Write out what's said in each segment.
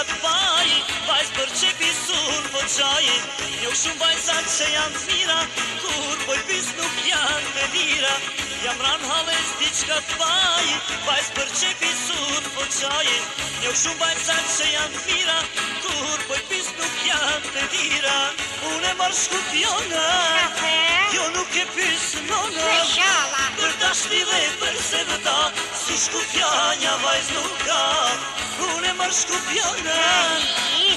ka të Vajz për që pisur po qaj, Njok shumë vajzat që janë të mira, Kur poj pis nuk janë me dira Jam ran halës t'i që të baj, Vajz për që pisur po qaj, Njok shumë vajzat që janë të mira, Kur poj pis nuk janë me dira Unë e marrë shku pjona, Jo nuk e pis nona, Për ta dhe për se vëta, Si shku pjona, Vajz nuk ka, Unë e mërë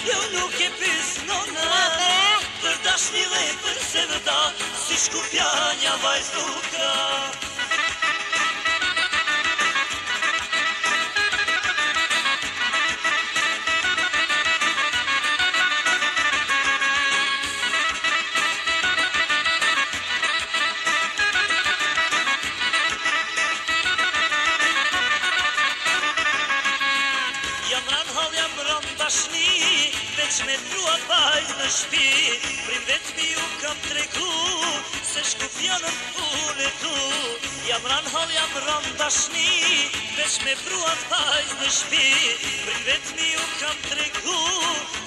Jo nuk e pisë nona Për tash një lepër se në ta, si shkupja një vajzë nuk jam rënë hol, jam bashni, veç me trua paj në shpi, prim vetë mi ju kam tregu, se shku fjallën unë tu du. Jam rënë hol, jam bashni, veç me trua paj në shpi, prim vetë mi ju kam tregu,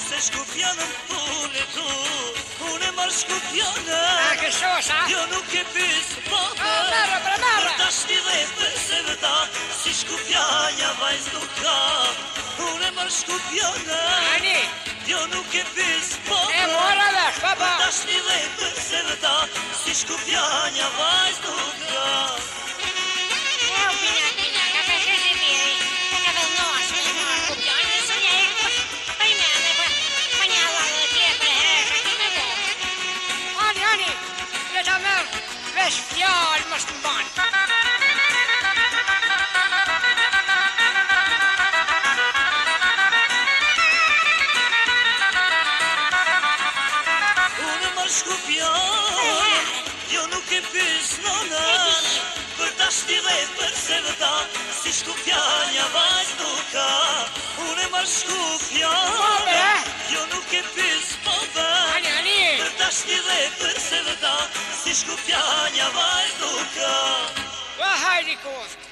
se shku fjallën unë tu du. Unë e marë shku fjallën, A Jo nuk e pysë po, A marë, pra marë! Për dashni dhe për se vëta, si shku fjallën, vajzë nuk ka pjona Ani Jo nuk e pis Në po E mora dhe të pra. pina ka përshes e piri, po, po për nga vëllë nosë, nga shku pjanja vajz nuk ka shkëpër i mërë dhe për t'a bashku pjanë Jo nuk e pysh në nërë Për ta shti dhe për se dhe ta Si shku pjanë një vajtë nuk ka Unë e bashku pjanë Jo nuk e pysh po dhe Për ta shti dhe për se dhe ta Si shku pjanë një vajtë nuk ka hajri